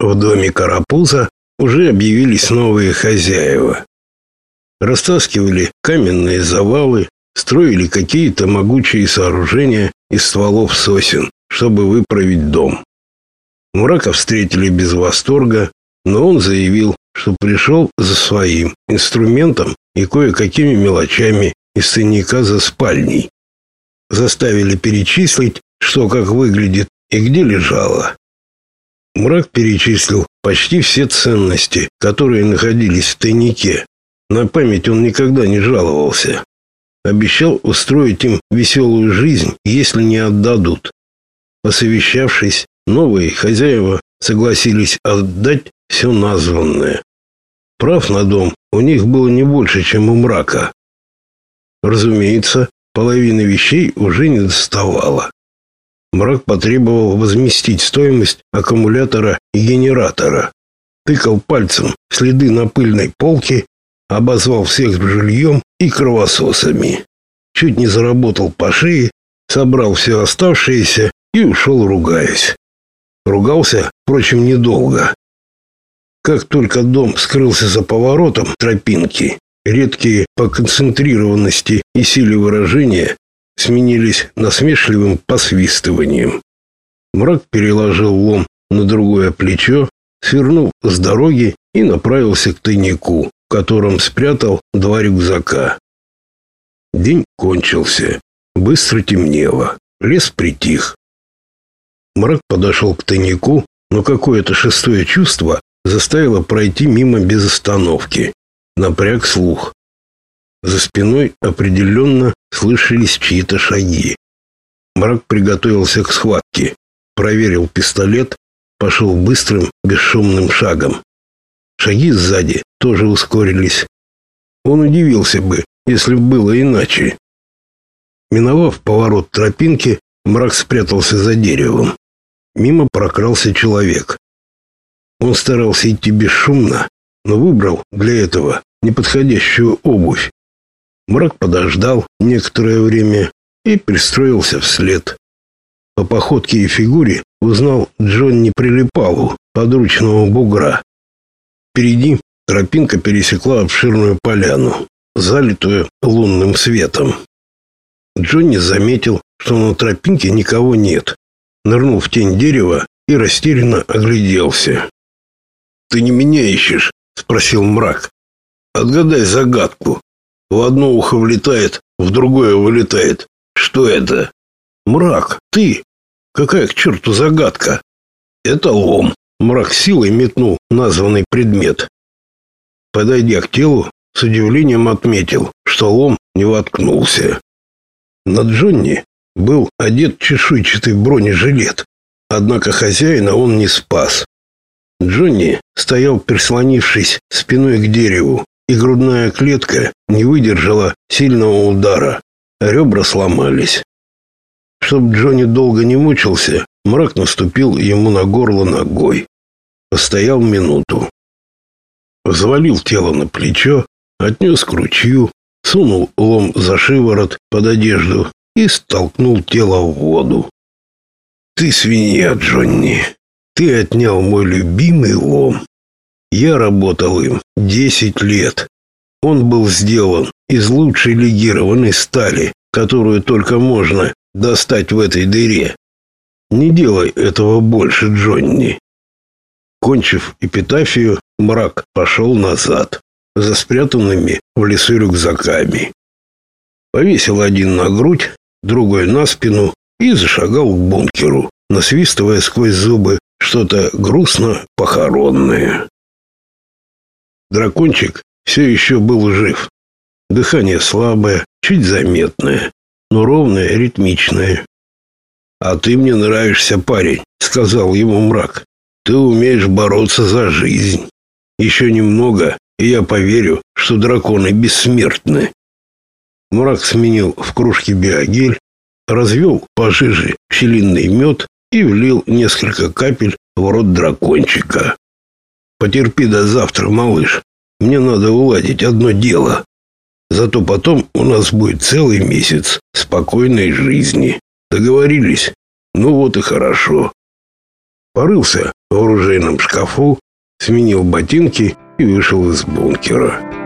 В доме Карапуза уже объявились новые хозяева. Растаскивали каменные завалы, строили какие-то могучие сооружения из стволов сосен, чтобы выправить дом. Мрака встретили без восторга, но он заявил, что пришел за своим инструментом и кое-какими мелочами из ценника за спальней. Заставили перечислить, что как выглядит и где лежало. Мрак перечислил почти все ценности, которые находились в тайнике. На память он никогда не жаловался. Обещал устроить им веселую жизнь, если не отдадут. Посовещавшись, новые хозяева согласились отдать все названное. Прав на дом у них было не больше, чем у мрака. Разумеется, половина вещей уже не доставала. Мрак потребовал возместить стоимость аккумулятора и генератора. Тыкал пальцем следы на пыльной полке, обозвал всех жильем и кровососами. Чуть не заработал по шее, собрал все оставшееся и ушел, ругаясь. Ругался, впрочем, недолго. Как только дом скрылся за поворотом тропинки, редкие по концентрированности и силе выражения сменились насмешливым посвистыванием. Мрак переложил лом на другое плечо, свернул с дороги и направился к тайнику, в котором спрятал два рюкзака. День кончился. Быстро темнело. Лес притих. Мрак подошел к тайнику, но какое-то шестое чувство заставило пройти мимо без остановки. Напряг слух. За спиной определенно слышались чьи-то шаги. Мрак приготовился к схватке, проверил пистолет, пошел быстрым, бесшумным шагом. Шаги сзади тоже ускорились. Он удивился бы, если бы было иначе. Миновав поворот тропинки, мрак спрятался за деревом. Мимо прокрался человек. Он старался идти бесшумно, но выбрал для этого неподходящую обувь. Мрак подождал некоторое время и пристроился вслед. По походке и фигуре узнал Джонни Прилипалу, подручного бугра. Впереди тропинка пересекла обширную поляну, залитую лунным светом. Джонни заметил, что на тропинке никого нет. Нырнул в тень дерева и растерянно огляделся. «Ты не меня ищешь?» — спросил мрак. «Отгадай загадку. В одно ухо влетает, в другое вылетает. Что это? Мрак, ты. Какая к черту загадка? Это лом. Мрак силой метнул названный предмет. Подойдя к телу, с удивлением отметил, что лом не воткнулся. На Джонни был одет чешуйчатый бронежилет, однако хозяина он не спас. Джонни стоял, прислонившись спиной к дереву, и грудная клетка не выдержала сильного удара. Ребра сломались. Чтоб Джонни долго не мучился, мрак наступил ему на горло ногой. Постоял минуту. Взвалил тело на плечо, отнес к ручью, сунул лом за шиворот под одежду и столкнул тело в воду. «Ты свинья, Джонни! Ты отнял мой любимый лом!» Я работал им 10 лет. Он был сделан из лучшей легированной стали, которую только можно достать в этой дыре. Не делай этого больше, Джонни. Кончив эпитафию, мрак пошел назад, за спрятанными в лесу рюкзаками. Повесил один на грудь, другой на спину и зашагал к бункеру, насвистывая сквозь зубы что-то грустно похоронное. Дракончик все еще был жив. Дыхание слабое, чуть заметное, но ровное, ритмичное. «А ты мне нравишься, парень», — сказал ему мрак. «Ты умеешь бороться за жизнь. Еще немного, и я поверю, что драконы бессмертны». Мрак сменил в кружке биогель, развел пожиже пчелиный мед и влил несколько капель в рот дракончика. Потерпи до завтра, малыш. Мне надо уладить одно дело. Зато потом у нас будет целый месяц спокойной жизни. Договорились? Ну вот и хорошо. Порылся в оружейном шкафу, сменил ботинки и вышел из бункера.